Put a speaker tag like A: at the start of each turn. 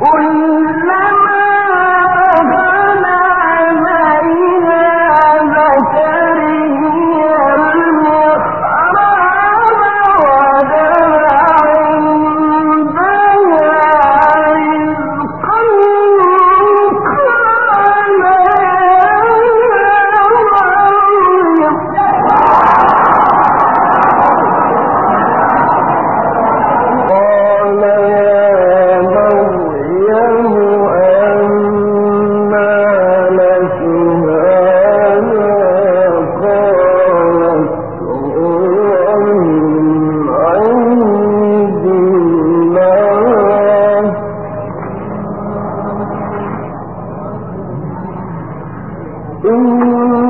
A: قل إن